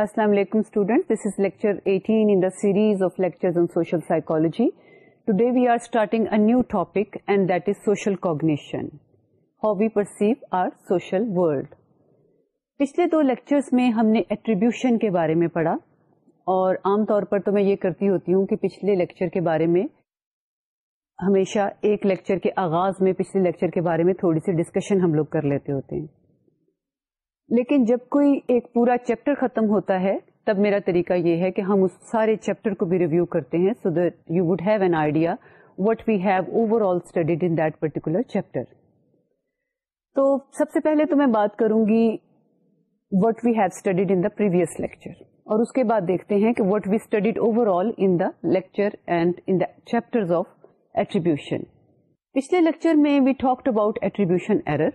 السلام علیکم this is lecture in the series of lectures social today we are starting a new topic and that is social cognition how we perceive our social world پچھلے دو lectures میں ہم نے attribution کے بارے میں پڑھا اور عام طور پر تو میں یہ کرتی ہوتی ہوں کہ پچھلے لیکچر کے بارے میں ہمیشہ ایک لیکچر کے آغاز میں پچھلے لیکچر کے بارے میں تھوڑی سی ڈسکشن ہم لوگ کر لیتے ہوتے ہیں لیکن جب کوئی ایک پورا چیپٹر ختم ہوتا ہے تب میرا طریقہ یہ ہے کہ ہم اس سارے چیپٹر کو بھی ریویو کرتے ہیں so that you would have an idea what we have overall studied in that particular chapter تو سب سے پہلے تو میں بات کروں گی what we have studied in the previous lecture اور اس کے بعد دیکھتے ہیں کہ what we studied overall in the lecture and in the chapter of attribution پچھلے لیکچر میں we talked about attribution error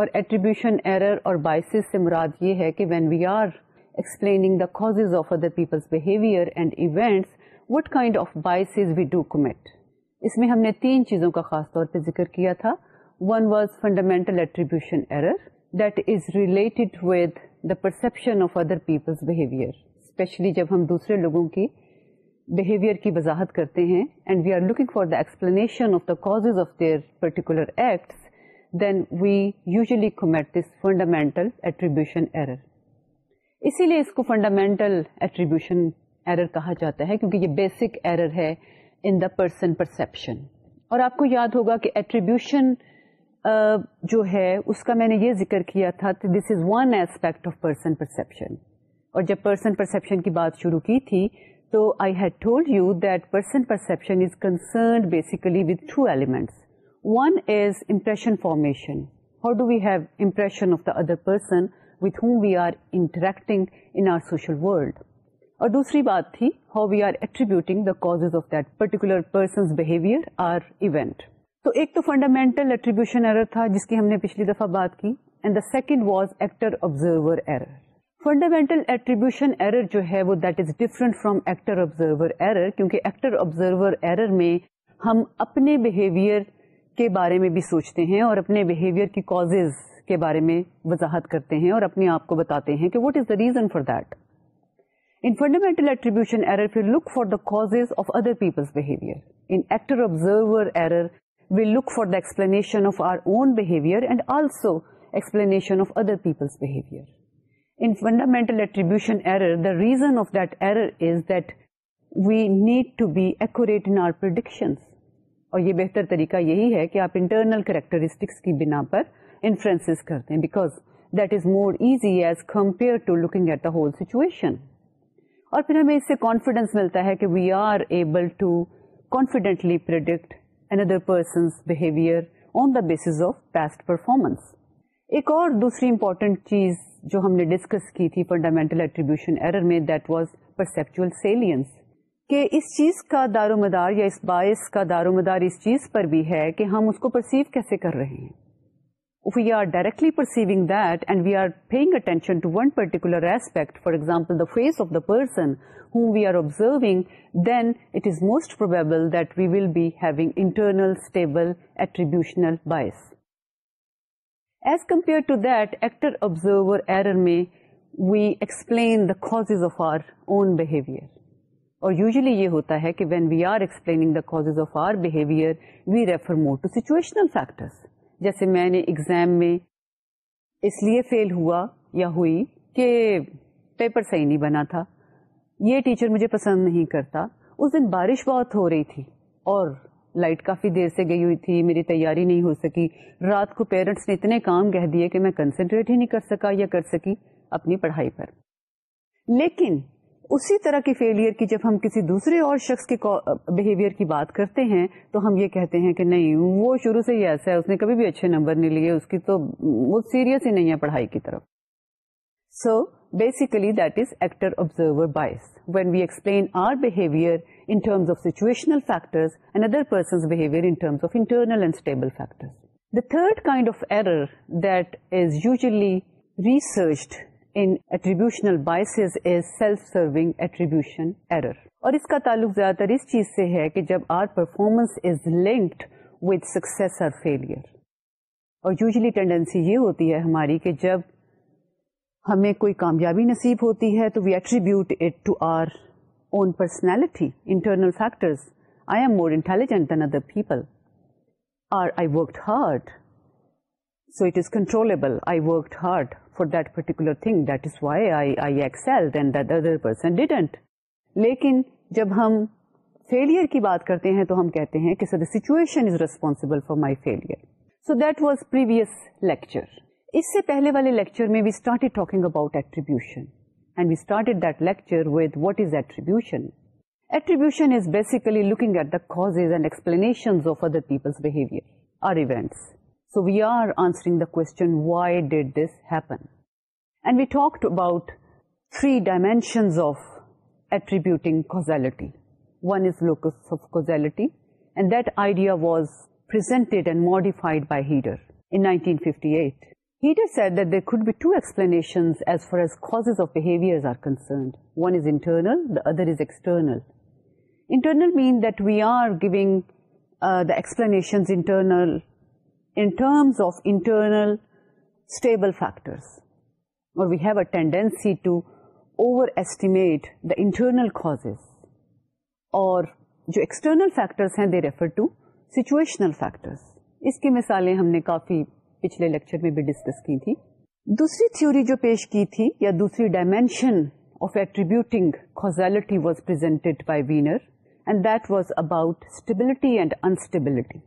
اور ایٹریبیوشن ایرر اور بائسز سے مراد یہ ہے کہ when we are explaining the cause of other people's behaviour and events what kind of biases we do commit اس میں ہم نے تین چیزوں کا خاص طور پہ ذکر کیا تھا one was fundamental attribution error that is related with the perception of other people's behaviour especially جب ہم دوسرے لوگوں کی بہیویئر کی وضاحت کرتے ہیں and we are looking for the explanation of the cause of their particular acts then we usually commit this fundamental attribution error اسی لیے اس کو فنڈامینٹل ایٹریبیوشن ارر کہا جاتا ہے کیونکہ یہ بیسک ایرر ہے ان دا پرسن پرسپشن اور آپ کو یاد ہوگا کہ ایٹریبیوشن جو ہے اس کا میں نے یہ ذکر کیا تھا this is one aspect of person perception اور جب پرسن پرسپشن کی بات شروع کی تھی تو I had told you that person perception is concerned basically with two elements one is impression formation how do view impression of the other person with whom we are interacting اور دوسری بات تھی how we are attributing the cause of that particular person تو ایک تو fundamental attribution error تھا جس کی ہم نے پچھلی دفعہ بات کی and the second was actor observer error fundamental attribution error جو ہے that is different from actor observer error کیونکہ ایکٹر آبزرور ارر میں ہم اپنے بہیویئر کے بارے میں بھی سوچتے ہیں اور اپنے بہیویئر کی کازز کے بارے میں وضاحت کرتے ہیں اور اپنے آپ کو بتاتے ہیں کہ what is the reason for that in fundamental attribution error we'll look for the cause of other people's behaviour in actor observer error we'll look for the explanation of our own behaviour and also explanation of other people's behaviour in fundamental attribution error the reason of that error is that we need to be accurate in our predictions اور یہ بہتر طریقہ یہی ہے کہ آپ internal characteristics کی بنا پر انفرنس کرتے ہیں because that is more easy as compare to looking at the whole situation اور پھر ہمیں اس سے کانفیڈینس ملتا ہے کہ we are able to confidently predict N other persons behaviour on the basis of past performance ایک اور دوسری امپورٹینٹ چیز جو ہم نے ڈسکس کی تھی فنڈامینٹل ایٹریبیوشن ایرر میں دیٹ واز پرسپچل سیلینس کہ اس چیز کا دار و مدار یا اس باعث کا دار و مدار اس چیز پر بھی ہے کہ ہم اس کو پرسیو کیسے کر رہے ہیں face of the person whom we are observe then it is most probable that we will be having internal stable attributional bias as compare to that actor observer error میں we explain the cause of our own behaviour اور usually یہ ہوتا ہے کہ when we are explaining جیسے میں نے exam میں اس لیے فیل ہوا یا ہوئی کہ پیپر صحیح نہیں بنا تھا یہ ٹیچر مجھے پسند نہیں کرتا اس دن بارش بہت ہو رہی تھی اور لائٹ کافی دیر سے گئی ہوئی تھی میری تیاری نہیں ہو سکی رات کو پیرنٹس نے اتنے کام کہہ دیے کہ میں کنسنٹریٹ ہی نہیں کر سکا یا کر سکی اپنی پڑھائی پر لیکن اسی طرح کی فیلئر کی جب ہم کسی دوسرے اور شخص کے بہیویئر کی بات کرتے ہیں تو ہم یہ کہتے ہیں کہ نہیں وہ شروع سے ہی ایسا ہے اس نے کبھی بھی اچھے نمبر نہیں لیے اس کی تو وہ سیریس ہی نہیں ہے پڑھائی کی طرف so basically that is actor observer bias when we explain our behaviour in terms of situational behaviour in terms of internal and stable factor third kind of error that is usually researched in attributional biases is self serving attribution error اور اس کا تعلق زیادہ تر اس چیز سے ہے کہ جب our performance is linked with success اور فیلئر اور یوزلی ٹینڈینسی یہ ہوتی ہے ہماری کہ جب ہمیں کوئی کامیابی نصیب ہوتی ہے تو we attribute it to our own personality internal factors I am more intelligent than other people or I work hard so it is controller جب ہمر کی بات کرتے ہیں تو ہم کہتے ہیں سو دیٹ واس پر اس سے پہلے والے لیکچر میں we started talking about attribution with what is attribution looking at the cause and explanation peoples so we are answering the کوئی did this happened we talk about three dimensions of attributing other is external meant we are giving explanations in terms of internal stable factors or we have a tendency to overestimate the internal causes or جو external factors ہیں they refer to situational factors اس کی مثالیں ہم نے کافی پچھلے lecture میں بھی ڈسکس کی تھی دوسری تھیوری جو پیش کی تھی یا دوسری dimension of attributing causality was presented by Weiner and that was about stability and instability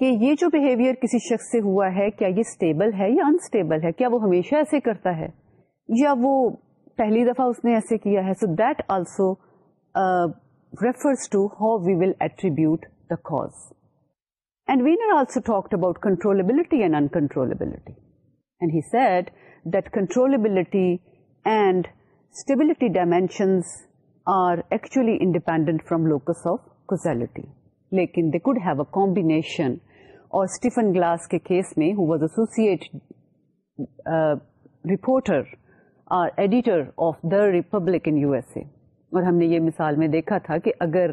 کہ یہ جو بہیویئر کسی شخص سے ہوا ہے کیا یہ اسٹیبل ہے یا انسٹیبل ہے کیا وہ ہمیشہ ایسے کرتا ہے یا وہ پہلی دفعہ اس نے ایسے کیا ہے so that also refers to how we will attribute the cause and Weiner also talked about controllability and uncontrollability and he that controllability and stability dimensions are actually independent from locus of causality لیکن they could have a combination اور Stephen Glass کے case میں who was associate reporter editor of the Republic in U S A اور ہم نے یہ مثال میں دیکھا تھا کہ اگر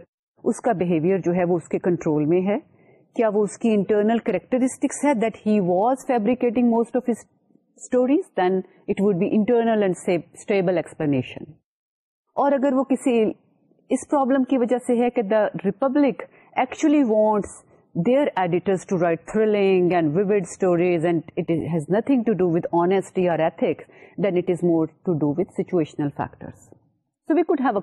اس کا بہیویئر جو ہے وہ اس کے کنٹرول میں ہے کیا وہ اس کی انٹرنل کریکٹرسٹکس ہے that he was fabricating most of stories then it would be internal and stable explanation اور اگر وہ کسی اس پرابلم کی وجہ سے ہے کہ the republic actually wants their editors nothing to ڈونیسٹیشن پرسنر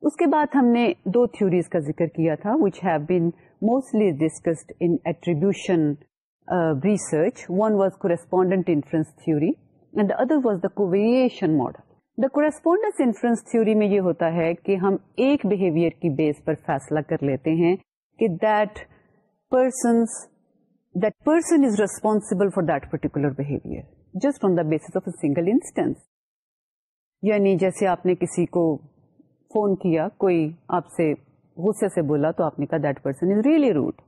اس کے بعد ہم نے دو تھیوریز کا ذکر کیا تھا which have been mostly discussed attribution research one was correspondent theory and the other was the covariation model the correspondence inference theory میں یہ ہوتا ہے کہ ہم ایک بہیویئر کی بیس پر فیصلہ کر لیتے ہیں کہ that persons that person is responsible for that particular behaviour just on the basis of a single instance یعنی جیسے آپ نے کسی کو فون کیا کوئی آپ سے غصے سے بولا تو آپ نے کہا that person is really rude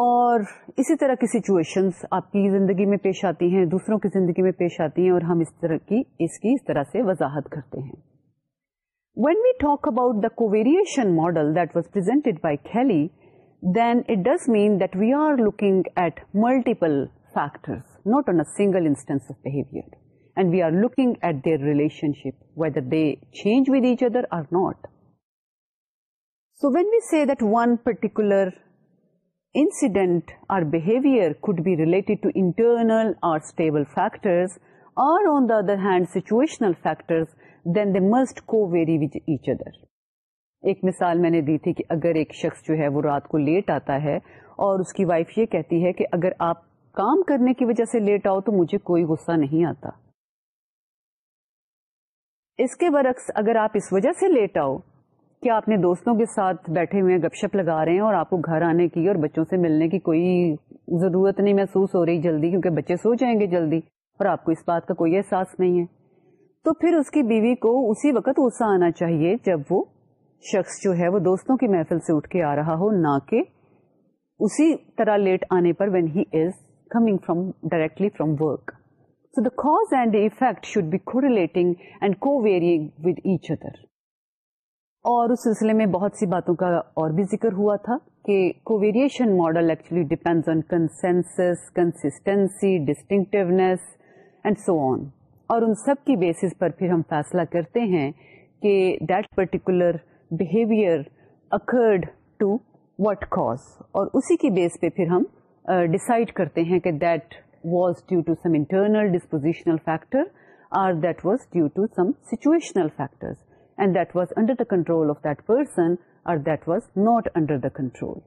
اور اسی طرح کی سچویشن آپ کی زندگی میں پیش آتی ہیں دوسروں کی زندگی میں پیش آتی ہیں اور ہم اس اس اس طرح طرح کی کی سے وضاحت کرتے ہیں when we talk about the multiple model at multiple a not instance a single And we are looking at their relationship whether they change each other are not. So when we see that one particular other hand be factors internal they situational co very with each other ایک مثال میں نے دی تھی کہ اگر ایک شخص جو ہے وہ رات کو لیٹ آتا ہے اور اس کی وائف یہ کہتی ہے کہ اگر آپ کام کرنے کی وجہ سے لیٹ آؤ تو مجھے کوئی غصہ نہیں آتا اس کے برعکس اگر آپ اس وجہ سے لیٹ آؤ کیا اپنے دوستوں کے ساتھ بیٹھے ہوئے گپ شپ لگا رہے ہیں اور آپ کو گھر آنے کی اور بچوں سے ملنے کی کوئی ضرورت نہیں محسوس ہو رہی جلدی کیونکہ بچے سو جائیں گے جلدی اور آپ کو اس بات کا کوئی احساس نہیں ہے تو پھر اس کی بیوی کو اسی وقت غصہ آنا چاہیے جب وہ شخص جو ہے وہ دوستوں کی محفل سے اٹھ کے آ رہا ہو نہ کہ اسی طرح لیٹ آنے پر when he is coming from directly from work so the cause and the effect should be کو ود ایچ ادر اور اس سلسلے میں بہت سی باتوں کا اور بھی ذکر ہوا تھا کہ covariation model actually depends on consensus consistency distinctiveness and so on اور ان سب کی بیسس پر پھر ہم فیصلہ کرتے ہیں کہ that particular behaviour occurred to what cause اور اسی کی بیس پہ پھر ہم ڈسائڈ کرتے ہیں کہ that was due to some internal dispositional factor or that was due to some situational factors and that was under person اور کنٹرول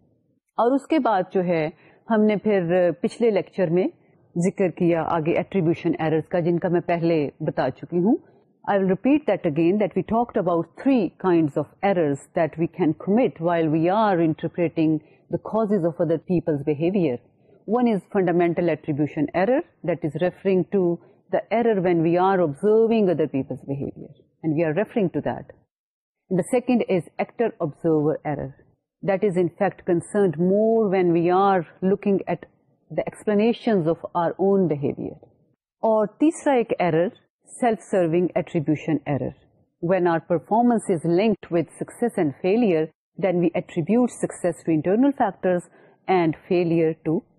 اور اس کے بعد جو ہے ہم نے پچھلے لیکچر میں ذکر کیا آگے ایٹریبیوشن کا جن کا میں پہلے بتا چکی ہوں repeat that again that we talk about three kind of errors that we can commit while we interpreting the cause of other people's behaviour one is when we are behaviour second is success more when we are looking and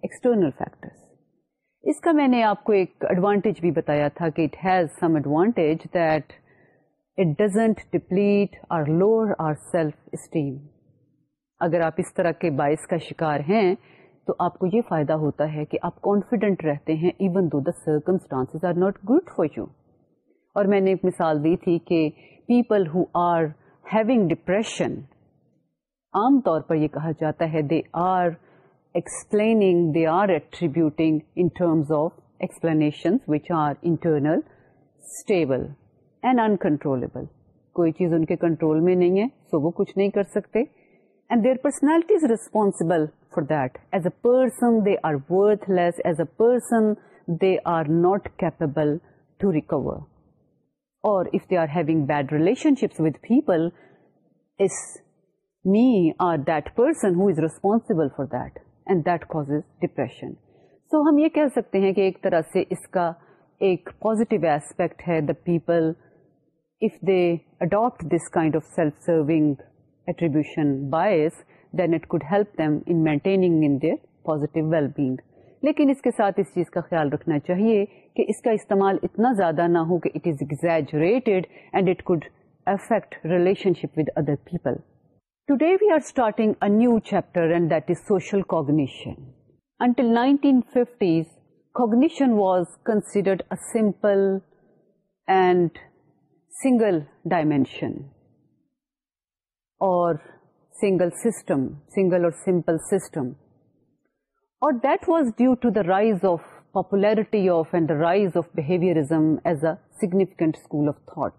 external factors. اس کا میں نے آپ کو ایک advantage بھی بتایا تھا کہ it has some advantage that it doesn't deplete or lower our self esteem اگر آپ اس طرح کے باعث کا شکار ہیں تو آپ کو یہ فائدہ ہوتا ہے کہ آپ کانفیڈنٹ رہتے ہیں even though the circumstance are not good for you اور میں نے ایک مثال دی تھی کہ people who are having depression عام طور پر یہ کہا جاتا ہے they are explaining they are attributing in terms of explanation which are internal stable and uncontrollable کوئی چیز ان کے کنٹرول میں نہیں ہے سو وہ کچھ نہیں کر سکتے and their personality is responsible for that as a person they are worth less as a person they are not capable to recover اور if they are having bad relationships with people us me or that person who is responsible for that and that cause depression so ہم یہ کہہ سکتے ہیں کہ ایک طرح سے اس کا ایک پازیٹیو ایسپیکٹ ہے the people if they adopt this kind of self-serving attribution bias, then it could help them in maintaining in their positive well-being. لیکن اس کے ساتھ اس چیز کا خیال رکھنا چاہیے کہ اس کا استعمال اتنا زیادہ نہ ہو کہ it is exaggerated and it could affect relationship with other people today we are starting a new chapter and that is social cognition until nineteen fifties cognition was considered a simple and single dimension or single system, single or simple system. Or that was due to the rise of popularity of and the rise of behaviorism as a significant school of thought.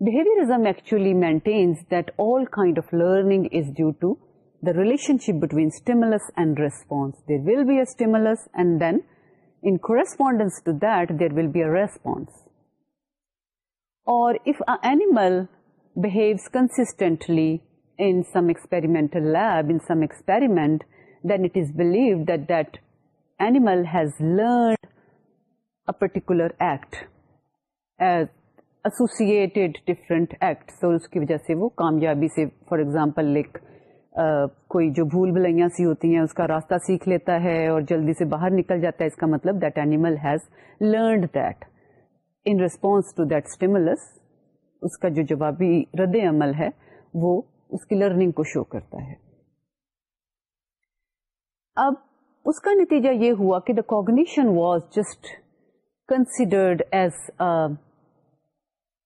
Behaviorism actually maintains that all kind of learning is due to the relationship between stimulus and response. There will be a stimulus and then in correspondence to that there will be a response. Particular act associated different acts. اور اس کی وجہ سے وہ کامیابی سے for example ایک کوئی جو بھول بھلیاں سی ہوتی ہیں اس کا راستہ سیکھ لیتا ہے اور جلدی سے باہر نکل جاتا ہے اس کا مطلب that animal has learned that response to that stimulus اس کا جو جوابی رد عمل ہے وہ اس کی لرننگ کو شو کرتا ہے اب اس کا نتیجہ یہ ہوا کہ the cognition was just considered as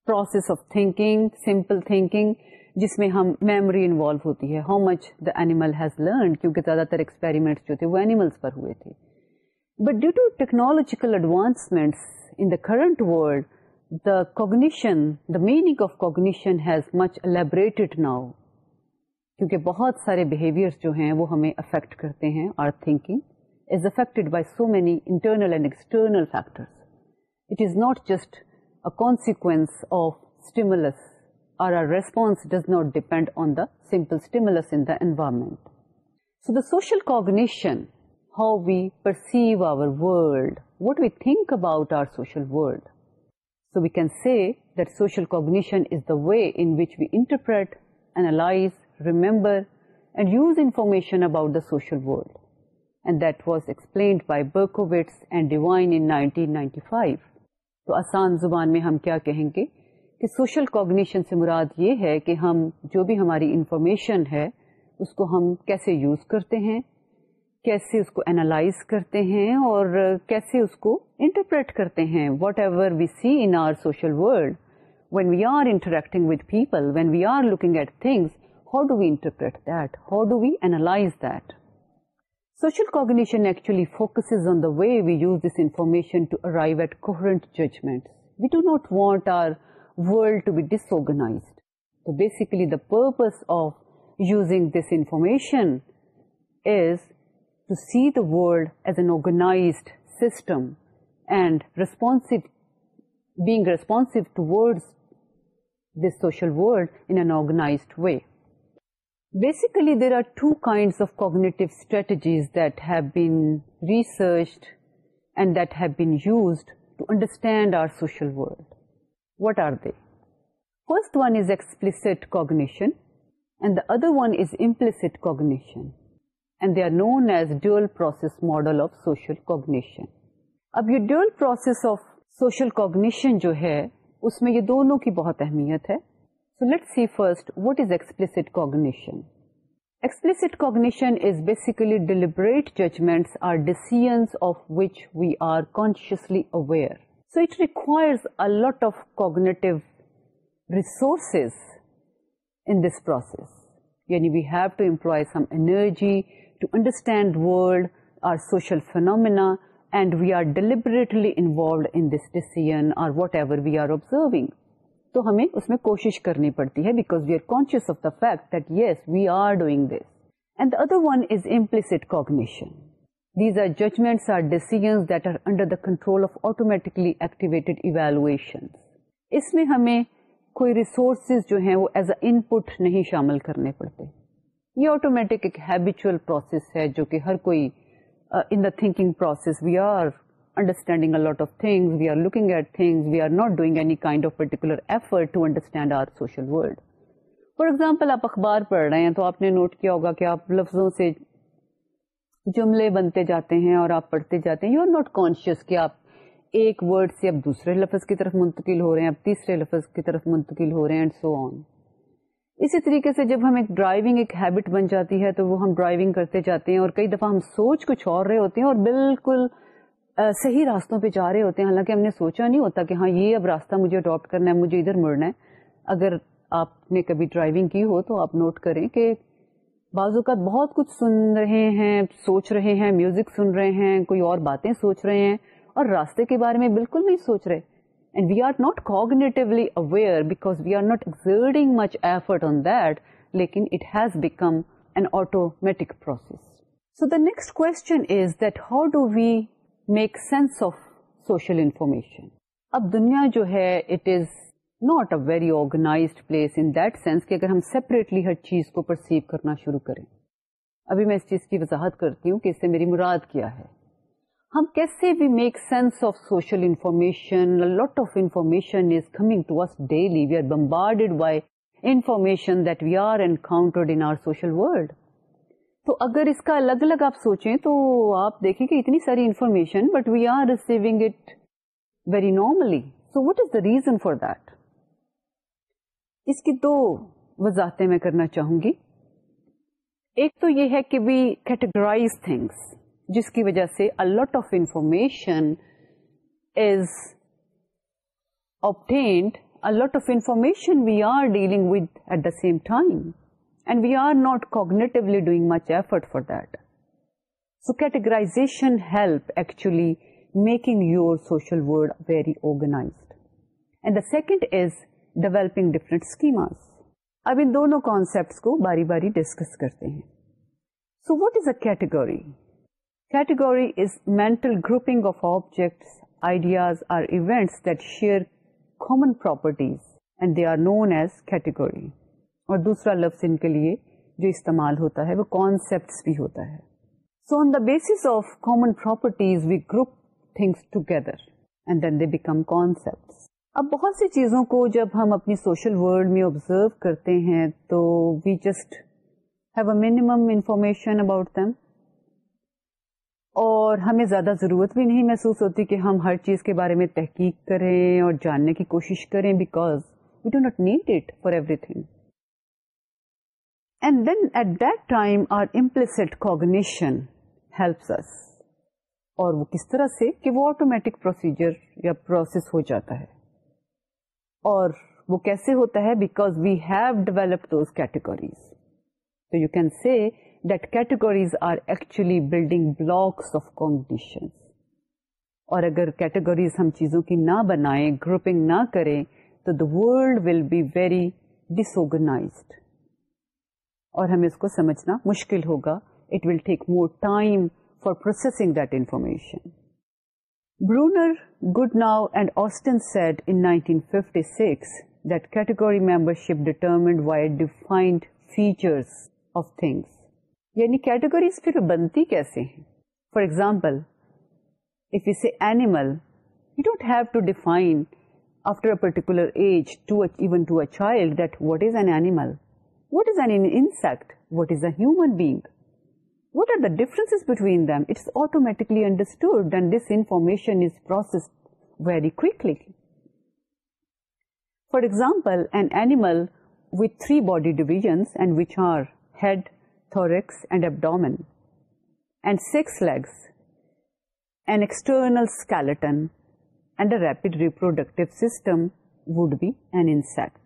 process of thinking simple thinking جس میں ہم میموری انوالو ہوتی ہے how much the animal has learn کیونکہ زیادہ تر ایکسپیریمنٹ جو تھے وہ اینیملس پر ہوئے تھے but due to technological advancements current world the cognition now کیونکہ بہت سارے ہمیں افیکٹ کرتے ہیں our think affect by so many internal and external factors our our response does not depend on the simple environment so the social cognition how we perceive آورٹ we think about our social cognition is the way inch we interpret analyse and use information about and that was explained by برکوٹین تو آسان زبان میں ہم کیا کہیں گے کہ سوشل کاگنیشن سے مراد یہ ہے کہ ہم جو بھی ہماری انفارمیشن ہے اس کو ہم کیسے یوز کرتے ہیں کیسے اس کو اینالائز کرتے ہیں اور کیسے اس کو انٹرپریٹ کرتے ہیں whatever we see in our social world when when we we are interacting with people are looking at things how do we interpret that how do we analyse that social cognition actually socials on the way we use this information to to arrive at coherent judgment we do not want our world be dish organized تو basically the purpose of using this information is to C دالڈ as an آرگنا there are two of cognitive research and that have used to understand our social first one is explicit cognition and the other one is implicit cognition they are known as dual process model of social cognition اب یہ dual process of social cognition جو ہے اس میں یہ دونوں کی بہت اہمیت ہے so let see first what is explicit cognition explicit cognition is basically deliberate judgment or ڈیسیژ of which we are consciously aware so it requires out of cognitive resources in this process یعنی we have to employ some energy to understand world are social phenomena we are deliberately involved ever ہمیں اس میں کوشش کرنی پڑتی ہے because we are conscious of the fact that yes we are doing this and the other one is implicit cognition these are judgements or decisions that are under the control of automatically activated evaluation اس میں ہمیں کوئی resources جو ہیں وہ as a input نہیں شامل کرنے پڑتے یہ آٹومیٹک ایک ہیبیچل پروسیس ہے جو کہ ہر کوئی in the thinking process we are understanding a lot of things we are looking at things we are not doing any kind of particular effort to understand our social world for example آپ اخبار پڑھ رہے ہیں تو آپ نے note کیا ہوگا کہ آپ لفظوں سے جملے بنتے جاتے ہیں اور آپ پڑھتے جاتے ہیں یو آر ناٹ کانشیس کہ آپ ایک ورڈ سے اب دوسرے لفظ کی طرف منتقل ہو رہے ہیں اب تیسرے لفظ کی طرف منتقل ہو رہے ہیں اینڈ سو آن اسی طریقے سے جب ہم ایک ڈرائیونگ ایک ہیبٹ بن جاتی ہے تو وہ ہم ڈرائیونگ کرتے جاتے ہیں اور کئی دفعہ ہم سوچ کچھ اور رہے ہوتے ہیں اور بالکل صحیح راستوں پہ جا رہے ہوتے ہیں حالانکہ ہم نے سوچا نہیں ہوتا کہ ہاں یہ اب راستہ مجھے اڈاپٹ کرنا ہے مجھے ادھر مڑنا ہے اگر آپ نے کبھی ڈرائیونگ کی ہو تو آپ نوٹ کریں کہ بعض اوقات بہت کچھ سن رہے ہیں سوچ رہے ہیں میوزک سن رہے ہیں کوئی اور باتیں سوچ رہے ہیں اور راستے کے بارے میں بالکل نہیں سوچ رہے and we are not cognition اب دنیا جو ہے it is not a very آرگنا place in دینس کہ اگر ہم سیپریٹلی ہر چیز کو پرسیو کرنا شروع کریں ابھی میں اس چیز کی وضاحت کرتی ہوں کہ اس سے میری مراد کیا ہے ہم کیسے we make sense of social information of information information is coming to us daily we are bombarded by that we are encountered in our social world تو اگر اس کا الگ الگ آپ سوچیں تو آپ دیکھیں کہ اتنی ساری information but we are receiving it very normally so what is the reason for that اس کی دو وضاحتیں میں کرنا چاہوں گی ایک تو یہ ہے کہ وی کیٹیگرائز تھنگس جس کی وجہ سے الاٹ آف انفارمیشن از اب it of information we are dealing we are not cognitively doing much effort for that so categorization help actually making your social world very آرگنا second is developing different schemas اب ان دونوں concept کو باری باری discuss کرتے ہیں so what is a category category is mental grouping of objects ideas or events that share common اور دوسرا لفظ ان کے لیے جو استعمال ہوتا ہے وہ کانسیپٹس بھی ہوتا ہے so on the basis of common properties we group things together and then they become concept اب بہت سی چیزوں کو جب ہم اپنی سوشل ورلڈ میں آبزرو کرتے ہیں تو we just have a minimum information about them اور ہمیں زیادہ ضرورت بھی نہیں محسوس ہوتی کہ ہم ہر چیز کے بارے میں تحقیق کریں اور جاننے کی کوشش کریں because we do not need it for everything and then at that time our cognition helps us اور وہ کس طرح سے کہ وہ آٹومیٹک پروسیجر یا پروسیس ہو جاتا ہے اور وہ کیسے ہوتا ہے because we have develop those categories تو you can see categories are actually building blocks of competition اور اگر کیٹاگریز ہم چیزوں کی نہ بنائیں گروپنگ نہ کریں تو the world will be very ڈسنا ہمیں اس کو سمجھنا مشکل ہوگا it will take more time for processing that information Bruner Goodnow and Austin said in six that category membership determined by defined features of things یعنی categories پھر بنتی کیسے ہیں for example if a define after a particular age to even to a child that what is an an animal what what is is insect a human being what are the differences between them it's automatically understood and this information is processed very quickly for example an animal with three body divisions and which are head thorax and abdomen and six legs, an external skeleton and a rapid reproductive system would be an insect.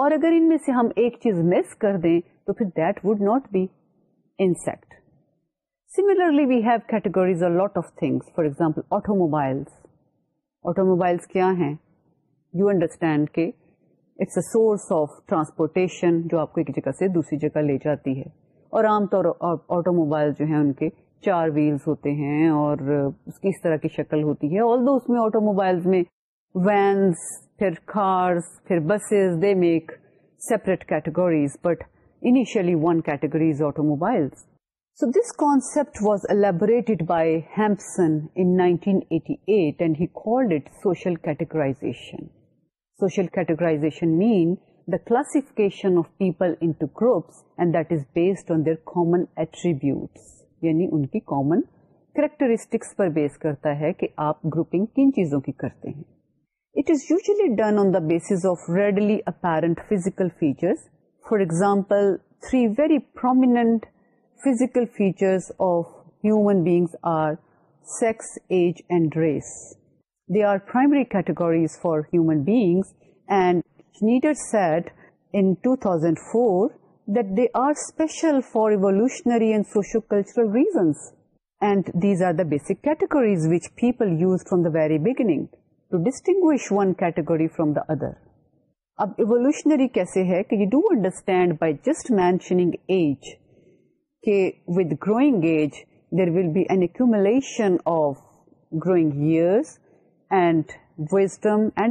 اور اگر ان میں سے ہم ایک چیز مس کر دیں تو پھر that would not be insect similarly we have categories a lot of things for example automobiles automobiles کیا ہیں یو انڈرسٹینڈ کہ it's a source of transportation جو آپ کو ایک جگہ سے دوسری جگہ لے جاتی ہے اور عام طور آٹو موبائل جو ہیں ان کے چار ویلز ہوتے ہیں اور اس کی اس طرح کی شکل ہوتی ہے آل دو اس میں آٹو موبائل میں وینس پھر کارز پھر buses they make separate categories but initially one categories automobile so this concept was elaborated by Hampson in 1988 and he called it social categorization social categorisation main the classification of people یعنی common کی بیس کرتا ہے کہ آپ grouping کن چیزوں کی کرتے ہیں done on the basis of readily apparent physical feature for example three very prominent physical features of human beings are sex age and race they are primary categories for human beings and نیڈر said thousand four they are special for evolutionary our the basic categories which people use from the very beginning to distinguish one category from the other اب evolutionary کیسے ہے کہ you do understand by just mentioning age growing age there will be an action of growing years gender سے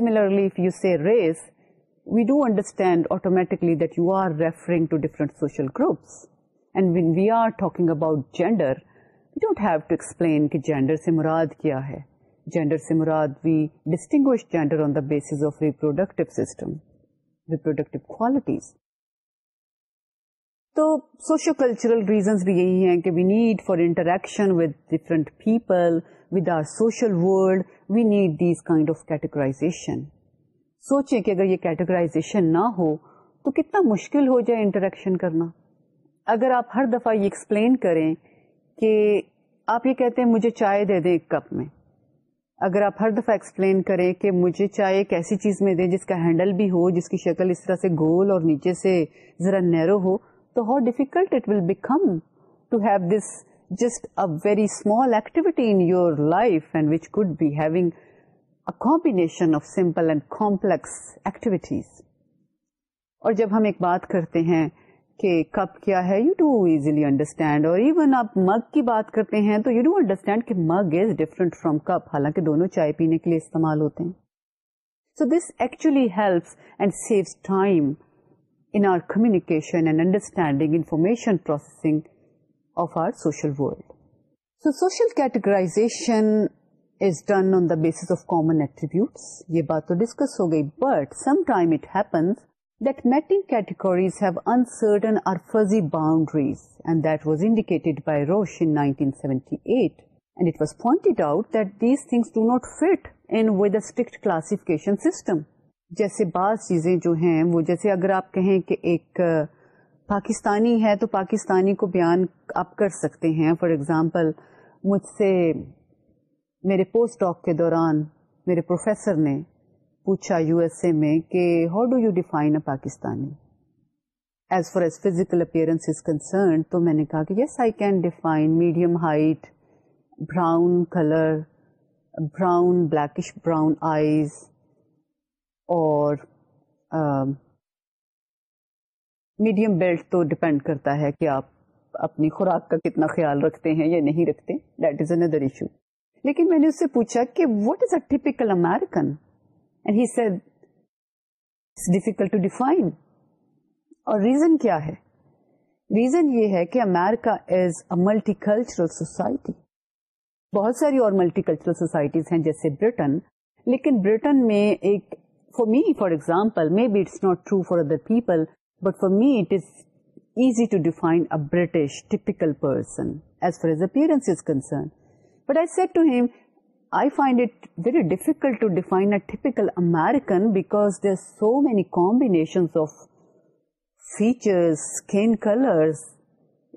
مراد کیا ہے gender سے مراد we distinguish gender base reproductive system reproductive qualities تو سوشو کلچرل ریزنز بھی یہی ہیں کہ we need for interaction with different people with our social world we need categorization نہ ہو تو کتنا مشکل ہو جائے انٹریکشن کرنا اگر آپ ہر دفعہ یہ ایکسپلین کریں کہ آپ یہ کہتے ہیں مجھے چائے دے دیں ایک کپ میں اگر آپ ہر دفعہ ایکسپلین کریں کہ مجھے چائے ایک ایسی چیز میں دیں جس کا ہینڈل بھی ہو جس کی شکل اس طرح سے گول اور نیچے سے ذرا نیرو ہو تو how difficult it will become to have this just a very small activity in your life and be having a combination of simple and complex activities اور جب ہم ایک بات کرتے ہیں کہ کپ کیا ہے یو ڈو ایزیلی انڈرسٹینڈ اور ایون آپ مگ کی بات کرتے ہیں تو یو ڈو انڈرسٹینڈ کہ mug is different from cup حالانکہ دونوں چائے پینے کے لیے استعمال ہوتے ہیں so this actually helps and saves time in our communication and understanding information processing classification system جیسے بعض چیزیں جو ہیں وہ جیسے اگر آپ کہیں کہ ایک پاکستانی ہے تو پاکستانی کو بیان آپ کر سکتے ہیں فار ایگزامپل مجھ سے میرے پوسٹ ڈاک کے دوران میرے پروفیسر نے پوچھا یو ایس اے میں کہ how do you define a Pakistani as far as physical appearance is concern تو میں نے کہا کہ yes I can define medium height brown colour brown blackish brown eyes اور uh, میڈیم بیلٹ تو ڈپینڈ کرتا ہے کہ آپ اپنی خوراک کا کتنا خیال رکھتے ہیں یا نہیں رکھتے دیٹ از اندر ایشو لیکن میں نے اس سے پوچھا کہ what is a typical American and he said difficult to define اور ریزن کیا ہے ریزن یہ ہے کہ America is a multi cultural society بہت ساری اور ملٹی کلچرل سوسائٹیز ہیں جیسے برٹن لیکن برٹن میں ایک for me for example may be it's not true for other people but for me it is easy to define person as فارسرٹ so many combination colours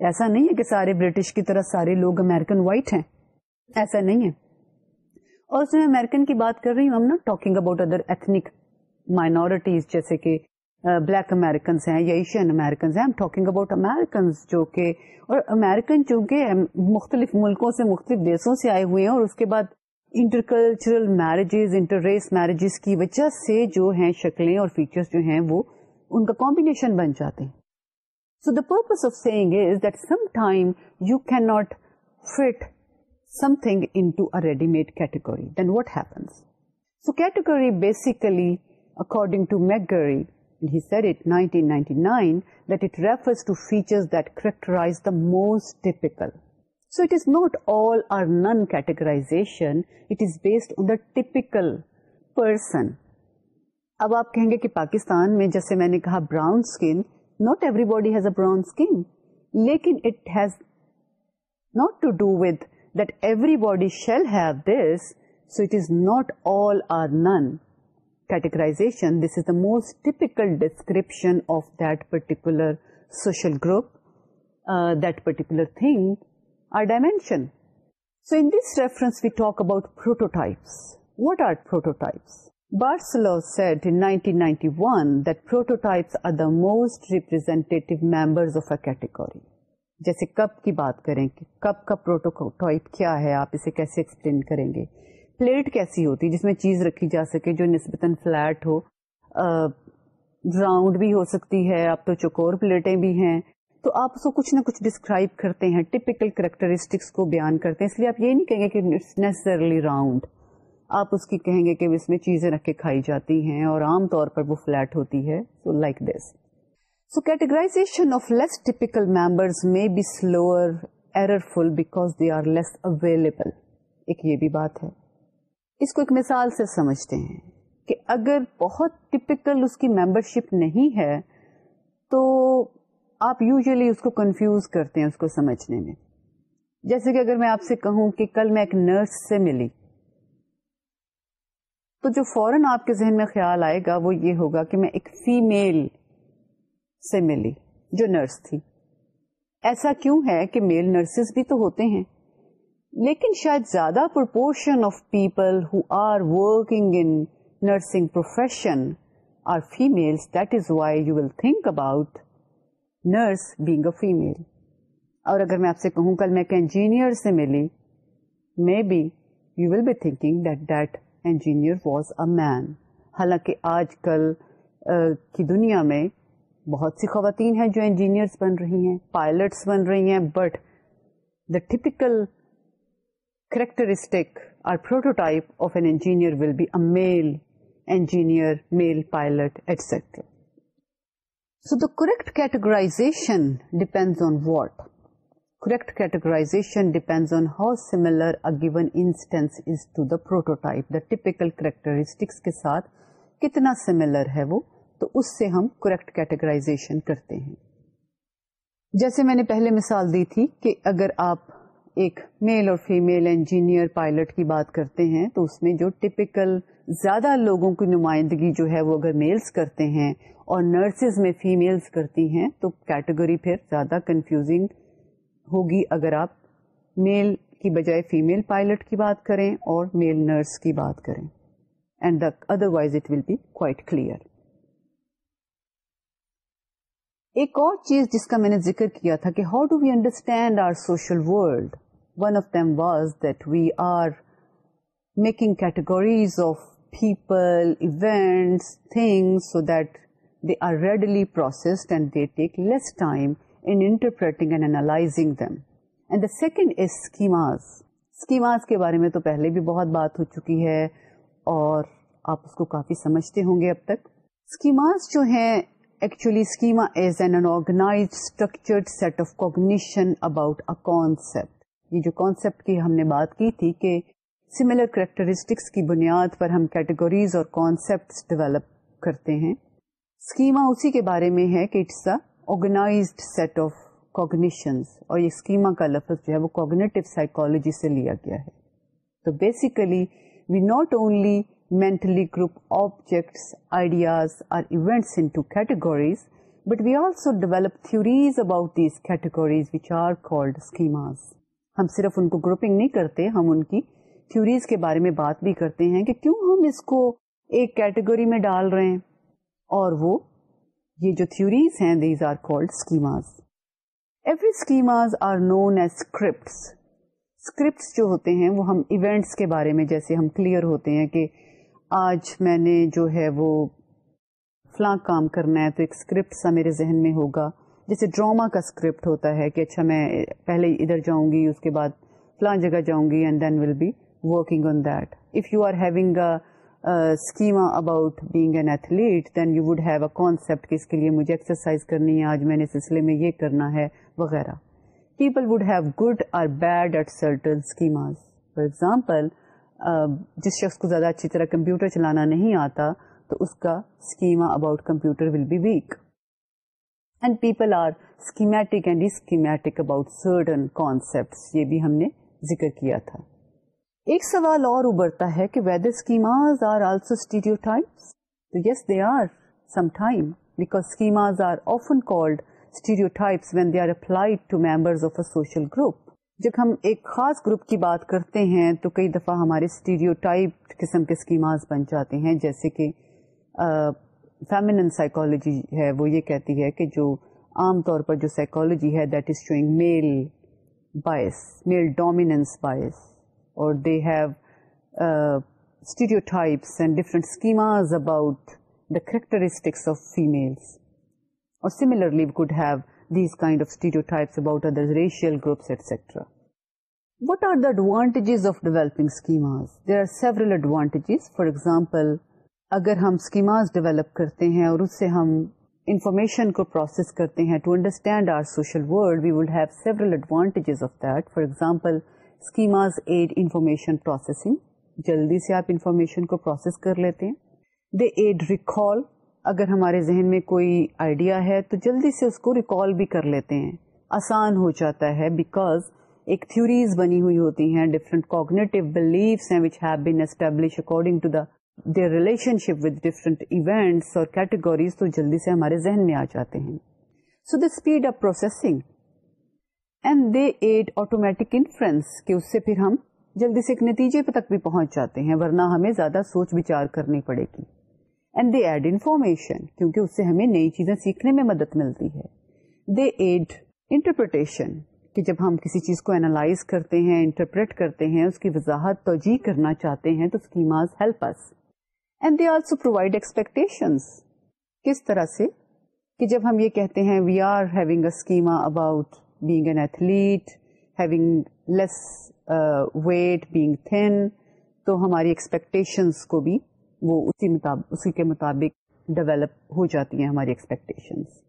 ایسا نہیں ہے کہ سارے برٹش کی طرح سارے لوگ امیرکن وائٹ ہیں ایسا نہیں ہے اور اس میں امیرکن کی بات کر رہی ہوں ہم نا talking about other ethnic minorities جیسے کہ بلیک امیرکنس ہیں یا ایشین امیرکنس ہیں ٹاکنگ اباؤٹ جو کہ اور امیرکن چونکہ مختلف ملکوں سے مختلف دیشوں سے آئے ہوئے ہیں اور اس کے بعد intercultural marriages inter race marriages کی وجہ سے جو ہیں شکلیں اور فیچرز جو ہیں وہ ان کا کمبینیشن بن جاتے ہیں so the purpose of seeing is that some time you can not fit something into a ready made category then what happens so category basically according to میگری he said it it it 1999 that that refers to features characterize the most typical. So is or none categorization, it is based on the typical person. اب آپ کہیں گے کہ پاکستان میں جیسے میں نے کہا brown skin not everybody brown skin لیکن it has not to do with that everybody shall have this so it is not all are none categorization, this is the most typical description of that particular social group, uh, that particular thing, our dimension. So in this reference, we talk about prototypes. What are prototypes? Barcelo said in 1991 that prototypes are the most representative members of a category. جیسے کب کی بات کریں کہ کب کا prototype کیا ہے آپ اسے کیسے ایکسپلین کریں گے پلیٹ کیسی ہوتی جس میں چیز رکھی جا سکے جو نسبتاً فلیٹ ہو راؤنڈ بھی ہو سکتی ہے اب تو چکور پلیٹیں بھی ہیں تو آپ اس کو کچھ نہ کچھ ڈسکرائب کرتے ہیں ٹپکل کریکٹرسٹکس کو بیان کرتے ہیں اس لیے آپ یہ نہیں کہیں گے کہ راؤنڈ آپ اس کی کہیں گے کہ اس میں چیزیں رکھ کے کھائی جاتی ہیں اور عام طور پر وہ فلیٹ ہوتی ہے so like this so categorization of less typical member error full because they are less available ایک یہ بھی بات ہے اس کو ایک مثال سے سمجھتے ہیں کہ اگر بہت ٹپکل اس کی ممبر شپ نہیں ہے تو آپ یوزلی اس کو کنفیوز کرتے ہیں اس کو سمجھنے میں جیسے کہ اگر میں آپ سے کہوں کہ کل میں ایک نرس سے ملی تو جو فورن آپ کے ذہن میں خیال آئے گا وہ یہ ہوگا کہ میں ایک فی میل سے ملی جو نرس تھی ایسا کیوں ہے کہ میل نرسز بھی تو ہوتے ہیں لیکن شاید زیادہ proportion of people who are working in nursing profession are female about nurse being a female اور اگر میں آپ سے کہوں کل میں ایک انجینئر سے ملی may be you will be thinking that that engineer was a man حالانکہ آج کل کی دنیا میں بہت سی خواتین ہیں جو انجینئرس بن رہی ہیں پائلٹس بن رہی ہیں بٹ دا ٹپکل گنسٹینس to the prototype the typical characteristics کے ساتھ کتنا سیملر ہے وہ تو اس سے ہم کریکٹ کیٹگرائزیشن کرتے ہیں جیسے میں نے پہلے مثال دی تھی کہ اگر آپ ایک میل اور فیمل انجینئر پائلٹ کی بات کرتے ہیں تو اس میں جو ٹپکل زیادہ لوگوں کی نمائندگی جو ہے وہ اگر میلز کرتے ہیں اور نرسز میں فیمیلز کرتی ہیں تو کیٹیگری پھر زیادہ کنفیوزنگ ہوگی اگر آپ میل کی بجائے فیمل پائلٹ کی بات کریں اور میل نرس کی بات کریں and otherwise it will be quite clear ایک اور چیز جس کا میں نے ذکر کیا تھا کہ how do we understand our social world one of them was that we آرگ کی processed and this time analysing schemas کے بارے میں تو پہلے بھی بہت بات ہو چکی ہے اور آپ اس کو کافی سمجھتے ہوں گے اب تک اسکیماز جو ہیں ایکچولی اسکیماز اینڈ انگنا structured set of cognition about account سیپ یہ جو کانسیپٹ کی ہم نے بات کی تھی کہ سملر کریکٹرسٹکس کی بنیاد پر ہم کیٹیگریز اور کانسیپٹس ڈیولپ کرتے ہیں اسکیما اسی کے بارے میں ہے کہ it's a organized set of cognitions اور یہ اسکیما کا لفظ جو ہے وہ کوگنیٹو سائیکالوجی سے لیا گیا ہے تو basically we not only mentally group objects ideas or to categories but we also develop theories about these categories which are called ہم صرف ان کو گروپنگ نہیں کرتے ہم ان کی تھیوریز کے بارے میں بات بھی کرتے ہیں کہ کیوں ہم اس کو ایک کیٹیگری میں ڈال رہے ہیں اور وہ یہ جو تھیوریز ہیں these are are called schemas schemas every known as scripts scripts جو ہوتے ہیں وہ ہم ایونٹس کے بارے میں جیسے ہم کلیئر ہوتے ہیں کہ آج میں نے جو ہے وہ فلاں کام کرنا ہے تو ایک اسکرپٹ سا میرے ذہن میں ہوگا جیسے ڈراما کا اسکرپٹ ہوتا ہے کہ اچھا میں پہلے ادھر جاؤں گی اس کے بعد فلاں جگہ جاؤں گی and then will be working on that if you are having a schema about being an athlete then you would have a concept کہ اس کے لیے مجھے ایکسرسائز کرنی ہے آج میں نے سلسلے میں یہ کرنا ہے وغیرہ people would have good or bad at certain schemas for example جس شخص کو زیادہ اچھی طرح کمپیوٹر چلانا نہیں آتا تو اس کا schema about computer will be weak ابھرتا yes they stereotypes when they are a social group جب ہم ایک خاص گروپ کی بات کرتے ہیں تو کئی دفعہ ہمارے اسٹیڈیو ٹائپ قسم کے اسکیماز بن جاتے ہیں جیسے کہ فیمنن سائیکالوجی ہے وہ یہ کہتی ہے کہ جو عام طور پر جو سائیکالوجی ہے that is showing male bias male dominance bias اور they have stereotypes and different schemas about the characteristics of females اور similarly we could have these kind of stereotypes about other racial groups etcetera What are the advantages of developing schemas? There are several advantages. For example, اگر ہم schemas develop کرتے ہیں اور اس سے ہم information کو پروسیس کرتے ہیں to understand our social world we would have several advantages of that for example schemas aid information processing جلدی سے آپ انفارمیشن کو پروسیس کر لیتے ہیں دے ایڈ ریکال اگر ہمارے ذہن میں کوئی آئیڈیا ہے تو جلدی سے اس کو ریکال بھی کر لیتے ہیں آسان ہو جاتا ہے بیکاز ایک تھیوریز بنی ہوئی ہوتی ہیں ڈفرنٹ کوگنیٹو بلیفس ہیں which been establish according to the their relationship with different events اور کیٹیگوریز تو جلدی سے ہمارے ذہن میں آ جاتے ہیں so the speed of processing and they aid automatic inference کہ اس سے پھر ہم جلدی سے ایک نتیجے پہ تک بھی پہنچ جاتے ہیں ورنہ ہمیں زیادہ سوچ بچار کرنی پڑے گی اینڈ دے ایڈ انفارمیشن کیونکہ اس سے ہمیں نئی چیزیں سیکھنے میں مدد ملتی ہے دے ایڈ انٹرپریٹیشن کہ جب ہم کسی چیز کو اینالائز کرتے ہیں انٹرپریٹ کرتے ہیں اس کی وضاحت توجہ کرنا چاہتے ہیں تو schemas help us and they also provide expectations کس طرح سے کہ جب ہم یہ کہتے ہیں we are having a schema about being an athlete having less weight being thin تو ہماری ایکسپیکٹیشنس کو بھی وہ اسی مطابق اسی کے مطابق ڈیولپ ہو جاتی ہیں ہماری expectations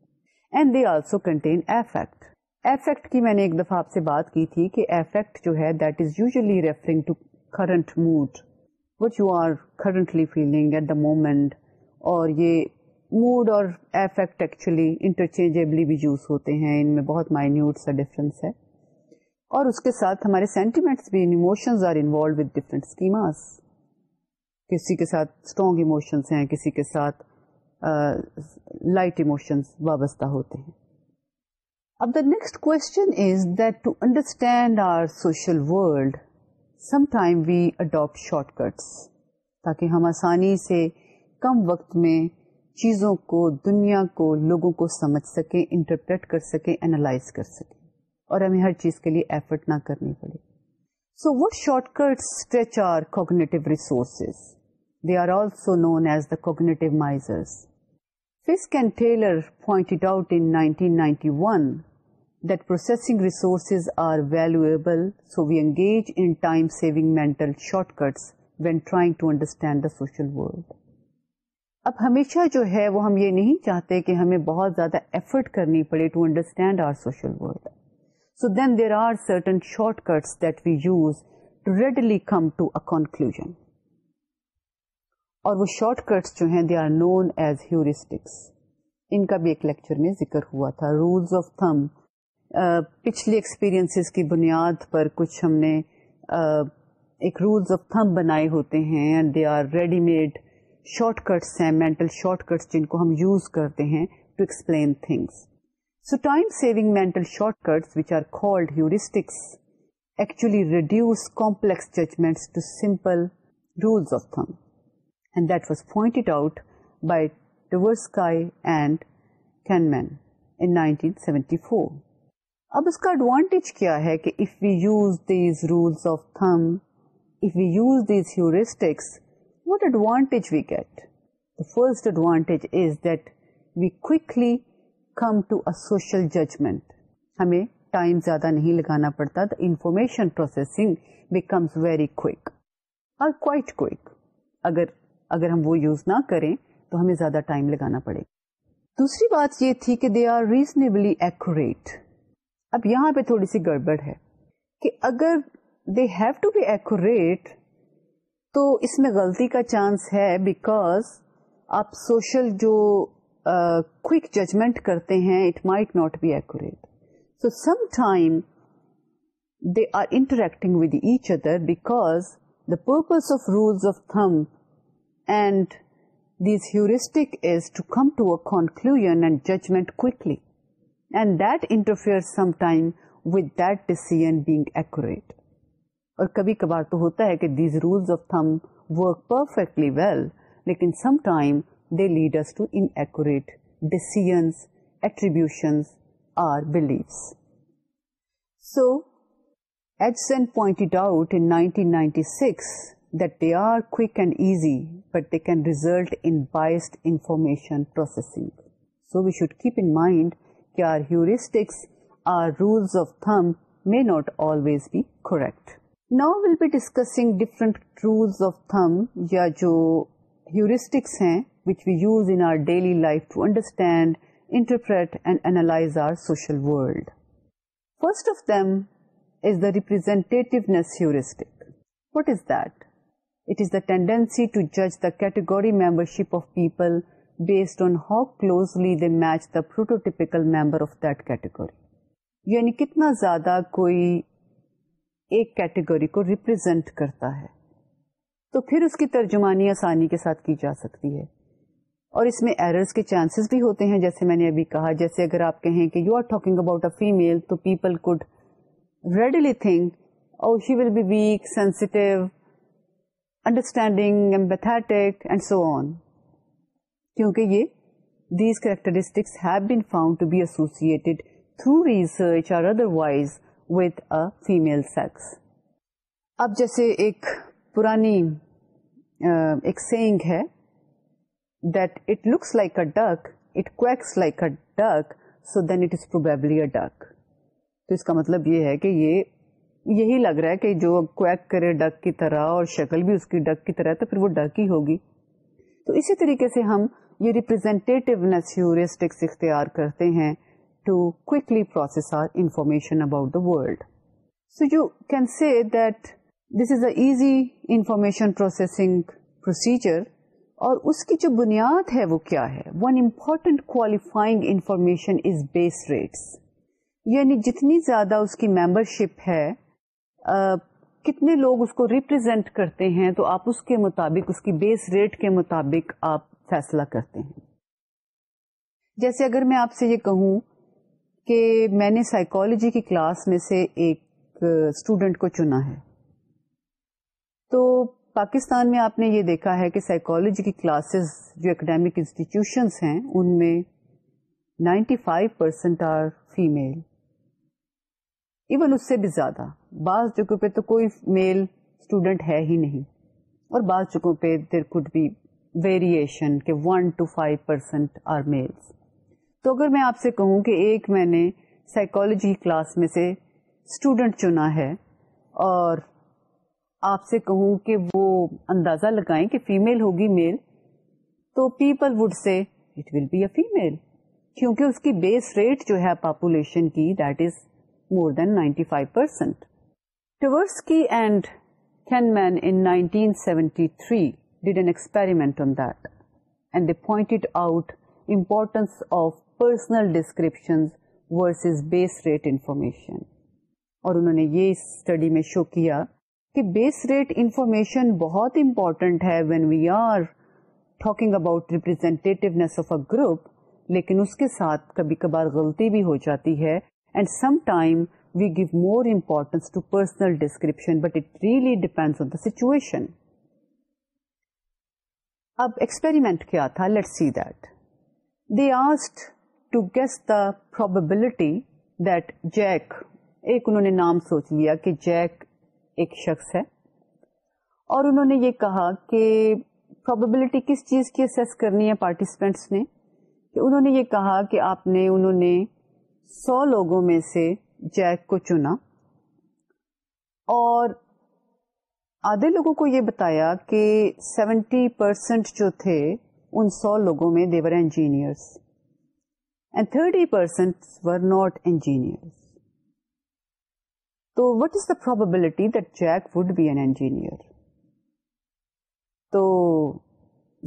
and they also contain effect effect کی میں نے ایک دفعہ آپ سے بات کی تھی کہ ایفیکٹ جو ہے that is usually referring to current mood what you are currently feeling at the moment اور یہ موڈ اورجبلی بھی یوز ہوتے ہیں ان میں بہت مائنیوٹ ہے اور اس کے ساتھ ہمارے سینٹیمنٹ بھی کسی کے ساتھ اسٹرانگ ایموشنس ہیں کسی کے ساتھ لائٹ اموشنس وابستہ ہوتے ہیں اب the next cold some time we adapt shortcuts تاکہ ہم آسانی سے کم وقت میں چیزوں کو دنیا کو لوگوں کو سمجھ سکیں انٹرپریٹ کر سکیں انالائز کر سکیں اور ہمیں ہر چیز کے لیے ایفرٹ نہ کرنی پڑے so what shortcuts they are also known as the cognitive misers Taylor point out in 1991 that processing resources are valuable so we engage in time saving mental shortcuts when trying to understand the social world اب ہمیشہ جو ہے وہ ہم یہ نہیں چاہتے کہ ہمیں بہت زیادہ ایفرٹ کرنی پڑے to understand our social world so then there are certain shortcuts that we use to readily come to a conclusion اور وہ شارٹ کٹس جو ہیں they are known as heuristics ان کا بھی ایک لیکچر میں ذکر ہوا تھا رولس آف تھم پچھلے ایکسپیرینسز کی بنیاد پر کچھ ہم نے ایک رولز آف تھم بنائے ہوتے ہیں and they are ready made shortcuts ہیں مینٹل شارٹ کٹس جن کو ہم یوز کرتے ہیں to explain things so time saving mental shortcuts which are called heuristics actually reduce complex judgements to simple rules of thumb and that was pointed out by Tversky and Kahneman in nineteen seventy four اب اس کا advantage کیا ہے کہ if we use these rules of thumb if use these heuristics advantage we get first advantage that we social judgment ہمیں time زیادہ نہیں لگانا پڑتا the information processing becomes very quite اگر اگر ہم وہ یوز نہ کریں تو ہمیں زیادہ ٹائم لگانا پڑے گا دوسری بات یہ تھی کہ دے آر ریزنیبلی ایکوریٹ اب یہاں پہ تھوڑی سی گڑبڑ ہے کہ اگر they have to be accurate تو اس میں غلطی کا چانس ہے بیکاز آپ سوشل جو ججمنٹ کرتے ہیں it might not be accurate so some time they are interacting with H other because the purpose of rule of thumb and these heuristic is to come to a conclusion and judgement ک and that interfere with deciding act اور کبھی کبھار تو ہوتا ہے کہ these rules of thumb work perfectly well لیکن sometime دیڈرٹ decision attribution or beliefs so ایٹ سین point آؤٹین ninety six that they are kind easy but they can result in biased information processing so we should keep in mind کہ our our heuristics rules of thumb یا جو ہیں interpret and our social first of them is the representativeness heuristic what is that it is the tendency to جج the category membership of people based on how closely they match the prototypical member of that category یعنی کتنا زیادہ کوئی ایک category کو represent کرتا ہے تو پھر اس کی ترجمانی آسانی کے ساتھ کی جا سکتی ہے اور اس میں ایررز کے چانسز بھی ہوتے ہیں جیسے میں نے ابھی کہا جیسے اگر آپ کہیں کہ you are talking about a female تو پیپل کوڈ ریڈیلی تھنک اور کیونکہ یہ these characteristics have been found to be associated through research اور ادر وائز فیمل سیکس اب جیسے ایک ایک پرانی سینگ ہے duck it like a duck so then تو اس کا مطلب یہ ہے کہ یہی لگ رہا ہے کہ جو اور شکل بھی اس کی ڈک کی طرح تو پھر وہ ڈک ہی ہوگی تو اسی طریقے سے ہم یہ ریپرزینٹیونیس ہیورسٹکس اختیار کرتے ہیں to quickly process our information about the world so you can see that this is a easy information processing procedure اور اس کی جو بنیاد ہے وہ کیا ہے one important qualifying information is base rates یعنی جتنی زیادہ اس کی ممبر شپ ہے uh, کتنے لوگ اس کو ریپرزینٹ کرتے ہیں تو آپ اس کے مطابق اس کی بیس ریٹ کے مطابق آپ فیصلہ کرتے ہیں جیسے اگر میں آپ سے یہ کہوں کہ میں نے سائیکالوجی کی کلاس میں سے ایک اسٹوڈینٹ کو چنا ہے تو پاکستان میں آپ نے یہ دیکھا ہے کہ سائیکالوجی کی کلاسز جو اکیڈیمک انسٹیٹیوشنس ہیں ان میں ninety five percent are female even اس سے بھی زیادہ بعض جگہوں پہ تو کوئی میل اسٹوڈینٹ ہے ہی نہیں اور بعض جگہوں پہ there could be variation one two five percent are males تو اگر میں آپ سے کہوں کہ ایک میں نے سائیکالوجی کلاس میں سے اسٹوڈنٹ چنا ہے اور آپ سے کہوں کہ وہ اندازہ لگائیں کہ فیمل ہوگی میل تو people would say it will be a female کیونکہ اس کی بیس ریٹ جو ہے پاپولیشن کی that is more than ninety five percent کی and Kahneman in nineteen seventy three did an experiment personal انہوں نے یہ اسٹڈی میں شو کیا کہ بیس ریٹ انفارمیشن بہت امپورٹنٹ ہے گروپ لیکن اس کے ساتھ کبھی کبھار غلطی بھی ہو جاتی ہے اب ایکسپیریمنٹ کیا تھا let see that asked to guess the probability نام سوچ لیا کہ جیک ایک شخص ہے اور انہوں نے یہ کہا کہ پروبلٹی کس چیز کی اسیس کرنی ہے پارٹیسپینٹس نے کہ انہوں نے یہ کہا کہ آپ نے انہوں نے سو لوگوں میں سے جیک کو چنا اور آدھے لوگوں کو یہ بتایا کہ سیونٹی پرسینٹ جو تھے ان سو لوگوں میں they were engineers and thirty percent were not engineer تو what is the probability Jack would be an engineer تو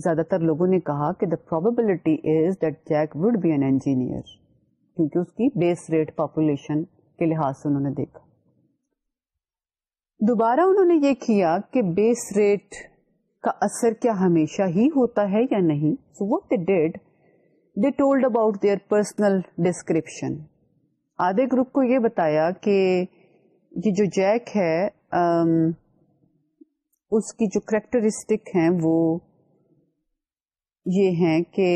زیادہ تر لوگوں نے کہا کہ the probability is that Jack would be an engineer کیونکہ اس کی بیس ریٹ پاپولیشن کے لحاظ سے انہوں نے دیکھا دوبارہ انہوں نے یہ کیا کہ بیس ریٹ کا اثر کیا ہمیشہ ہی ہوتا ہے یا نہیں so what they did they told about their personal description آدھے گروپ کو یہ بتایا کہ یہ جو جیک ہے um, اس کی جو کریکٹرسٹک ہیں وہ یہ ہیں کہ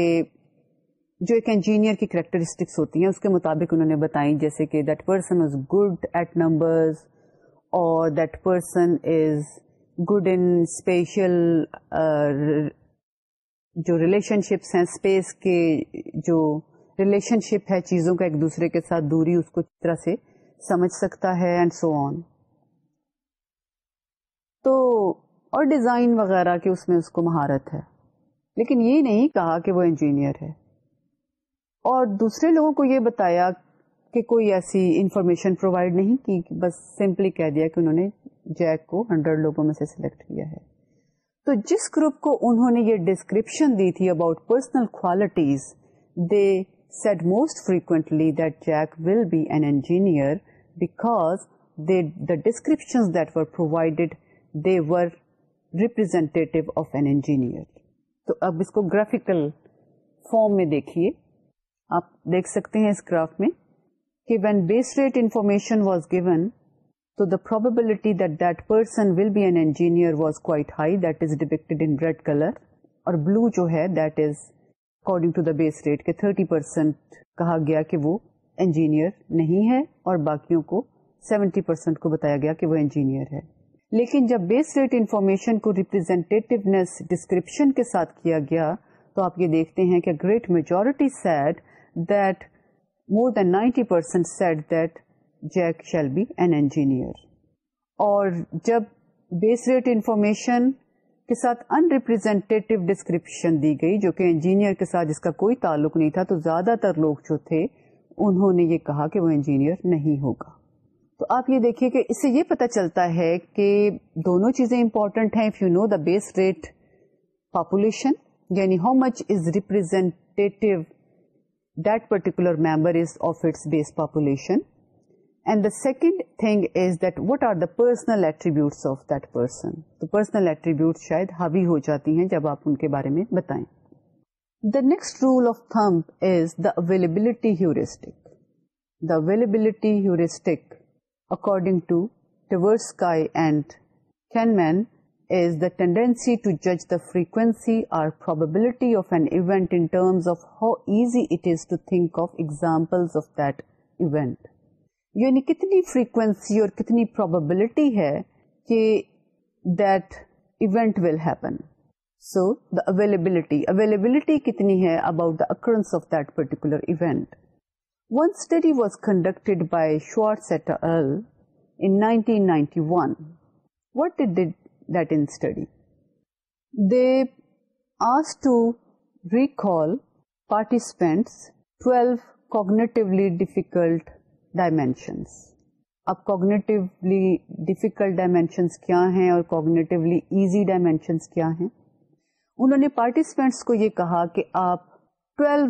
جو ایک انجینئر کی کریکٹرسٹکس ہوتی ہیں اس کے مطابق انہوں نے بتائی جیسے کہ that person is good at numbers good relation ships ہیں اسپیس کے جو ریلیشن شپ ہے چیزوں کا ایک دوسرے کے ساتھ دوری اس کو طرح سے سمجھ سکتا ہے اینڈ سو آن تو اور ڈیزائن وغیرہ کے اس میں اس کو مہارت ہے لیکن یہ نہیں کہا کہ وہ انجینئر ہے اور دوسرے لوگوں کو یہ بتایا کہ کوئی ایسی انفارمیشن پرووائڈ نہیں کی بس سمپلی کہہ دیا کہ انہوں نے جیک کو ہنڈریڈ لوگوں میں سے سلیکٹ کیا ہے تو جس گروپ کو انہوں نے یہ ڈسکرپشن دی تھی about personal qualities they most frequently that Jack will be an engineer because description that were were provided they representative of an engineer تو اب اس کو گرافیکل فارم میں دیکھیے آپ دیکھ سکتے ہیں اس گراف میں کہ when base rate information was given تو the that that person will be an engineer was quite high that is in red colour اور بلو جو ہے that is according to the base rate کے thirty percent کہا گیا کہ وہ engineer نہیں ہے اور باقیوں کو سیونٹی پرسینٹ کو بتایا گیا کہ وہ انجینئر ہے لیکن جب بیس ریٹ انفارمیشن کو ریپرزینٹیونیس ڈسکرپشن کے ساتھ کیا گیا تو آپ یہ دیکھتے ہیں کہ great majority said that more than ninety percent set that Jack shall be an engineer اور جب بیس ریٹ انفارمیشن کے ساتھ ان ریپریزینٹیو ڈسکرپشن دی گئی جو کہ انجینئر کے ساتھ جس کا کوئی تعلق نہیں تھا تو زیادہ تر لوگ جو تھے انہوں نے یہ کہا کہ وہ انجینئر نہیں ہوگا تو آپ یہ دیکھیے کہ اس سے یہ پتہ چلتا ہے کہ دونوں چیزیں امپورٹنٹ ہیں if you know the base rate population یعنی how much is representative second thing is that what are the personal personal attribute شاید ہاوی ہو جاتی ہیں جب آپ ان کے بارے میں بتائیں the next rule of thumb is the availability the availability according to Tversky and Kahneman tendency to جج the frequency of event how ایزیمپلٹ یعنی فریسی اور کتنی پراببلٹی ہے اویلبلٹی اویلیبلٹی کتنی ہے about the occurs of درٹیکولرٹ one study was conducted by short سیٹینٹی one what did پارٹیسپسگنی difficult dimensions cognitively difficult dimensions کیا ہیں اور کوگنیٹیولی ایزی ڈائمینشنس کیا ہیں انہوں نے پارٹیسپینٹس کو یہ کہا کہ آپ ٹویلو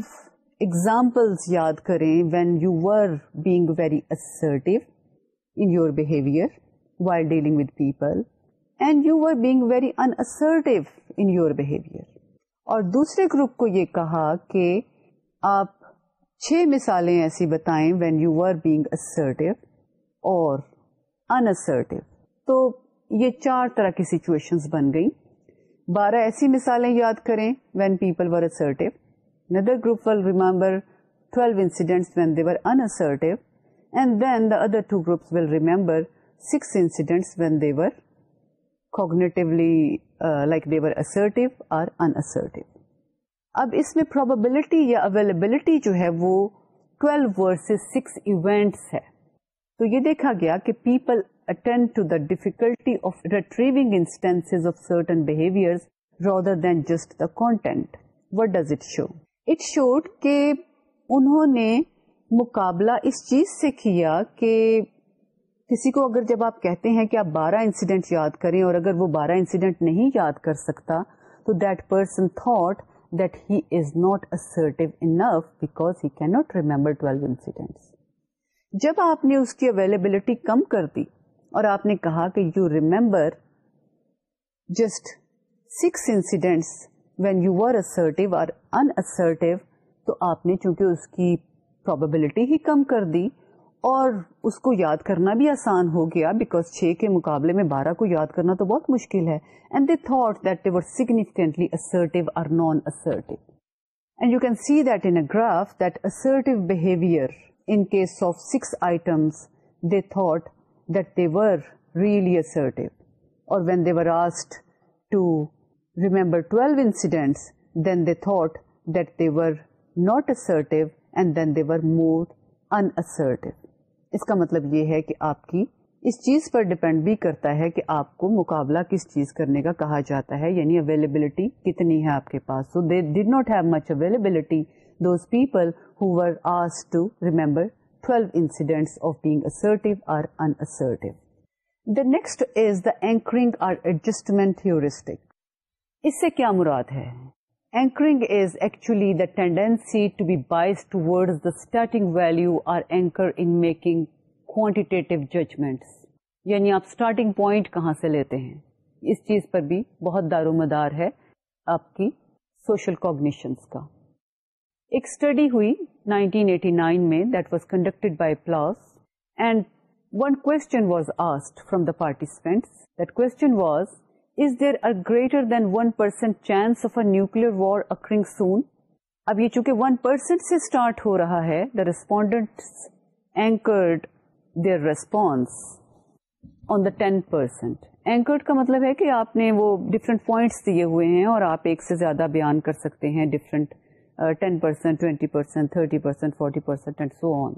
اگزامپل یاد کریں when you were being very assertive in your behaviour while dealing with people and you are being very unassertive your behaviour اور دوسرے گروپ کو یہ کہا کہ آپ چھ مثالیں ایسی بتائیں تو یہ چار طرح کی سچویشن بن گئی بارہ ایسی مثالیں یاد کریں when group Nadar group will remember twelve they when unassertive and and then the other two will will remember six when when were Uh, availability جو ہے people attend to the difficulty of retrieving instance of assertiveness rather than just the content what does it show it show کہ انہوں نے مقابلہ اس چیز سے کیا کہ کسی کو اگر جب آپ کہتے ہیں کہ آپ بارہ انسیڈنٹ یاد کریں اور اگر وہ بارہ انسیڈنٹ نہیں یاد کر سکتا تو that person thought that he is not assertive enough because he کی ناٹ ریمبر ٹویلو انسیڈینٹ جب آپ نے اس کی اویلیبلٹی کم کر دی اور آپ نے کہا کہ you remember just six incidents when you are assertive اور انسرٹیو تو آپ نے چونکہ اس کی پرابیبلٹی ہی کم کر دی اور اس کو یاد کرنا بھی آسان ہو گیا بیکاز چھ کے مقابلے میں بارہ کو یاد کرنا تو بہت مشکل ہے and and and they they they they they they they they thought thought thought that that that that that were were were were were assertive assertive assertive assertive assertive non you can see in in graph behaviour case of six items really اور when asked to remember incidents then then not more اس کا مطلب یہ ہے کہ آپ کی اس چیز پر ڈپینڈ بھی کرتا ہے کہ آپ کو مقابلہ کس چیز کرنے کا کہا جاتا ہے یعنی اویلیبلٹی کتنی ہے آپ کے پاس so they did not have much availability those people who were آس to remember being of or unassertive. The next is the anchoring or adjustment heuristic. اس سے کیا مراد ہے لیتے ہیں اس چیز پر بھی بہت دار و مدار ہے آپ کی سوشل کا ایک اسٹڈی ہوئی 1989 میں was conducted by Plous and when the participants nuclear war soon اب یہ چونکہ سے ہو رہا ہے کا مطلب ہے کہ آپ نے وہ ڈفرینٹ پوائنٹ دیے ہوئے ہیں اور آپ ایک سے زیادہ بیان کر سکتے ہیں different twenty percent thirty percent forty percent so on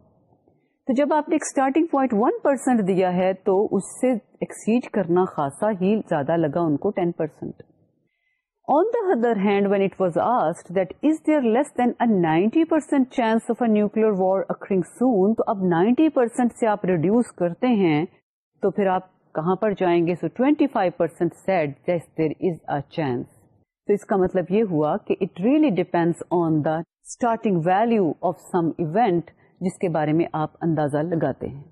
تو جب آپ نے ایک اسٹارٹنگ پوائنٹ ون پرسینٹ دیا ہے تو اس سے ایکسیڈ کرنا خاصا ہی زیادہ لگا ان کو ten percent on the hand when it was asked is there less than ninety percent chance of a nuclear occurring soon تو اب نائنٹی پرسینٹ سے آپ ریڈیوس کرتے ہیں تو پھر آپ کہاں پر جائیں گے so twenty five percent said there is a chance تو اس کا مطلب یہ ہوا کہ it really depend on the starting value of some event جس کے بارے میں آپ اندازہ لگاتے ہیں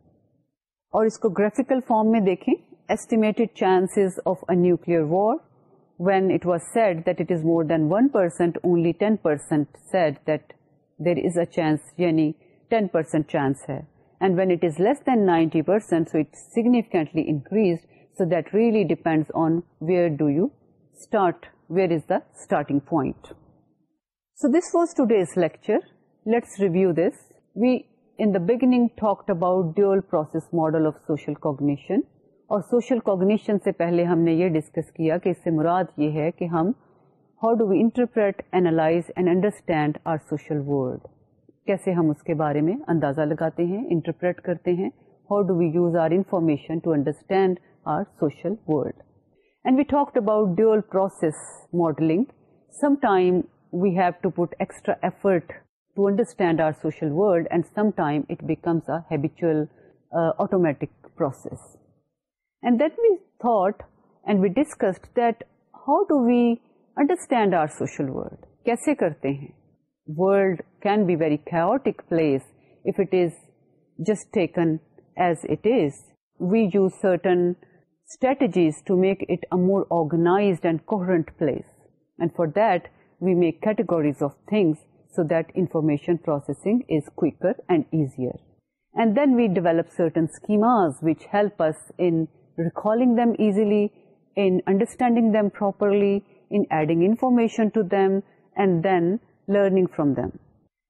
اور اس کو گرافیکل فارم میں دیکھیں estimated chance of a nuclear war when it was said that it is more than one percent only ten percent said that there is a chance یعنی ٹین پرسینٹ چانس ہے and when it is less than ninety increase so that really depend on where do you start where is the starting point so this was today's lecture let's review this we in the beginning talk about dual process model of social cognition اور social cognition سے پہلے ہم نے یہ discuss کیا کہ اس سے مراد یہ ہے کہ ہم how do we interpret analyse and understand our social کیسے ہم اس کے بارے میں اندازہ لگاتے ہیں انٹرپریٹ کرتے ہیں how do we use our information to understand our social world and we talked about dual process modelling some time we have to put extra effort to understand our social automatic process and that means thought and we discussed that how to we understand our social کیسے کرتے ہیں more organise and کونڈ for the categories of thing so that information processing is easier and then we develop certain understanding learning from them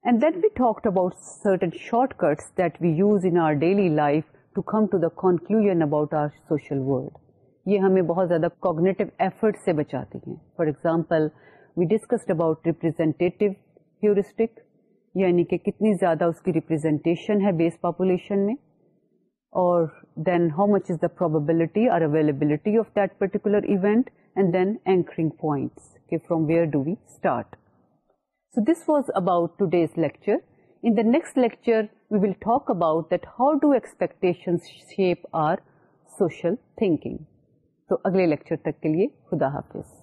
and then we talk about certain shortcut that we use in daily life to come to the conclusion about ہمیں بہت زیادہ effort سے بچاتی ہیں for example we discuss about representative heuristic یعنی کہ کتنی زیادہ اس کی ریپرزینٹیشن ہے بیس پاپولیشن میں اور then how much is the probability اور availability of that particular event and then anchoring points کہ from where do we start so this was about today's lecture in the next lecture we will talk about that how do expectation shape our social thinking تو اگلے lecture تک کے لیے خدا حافظ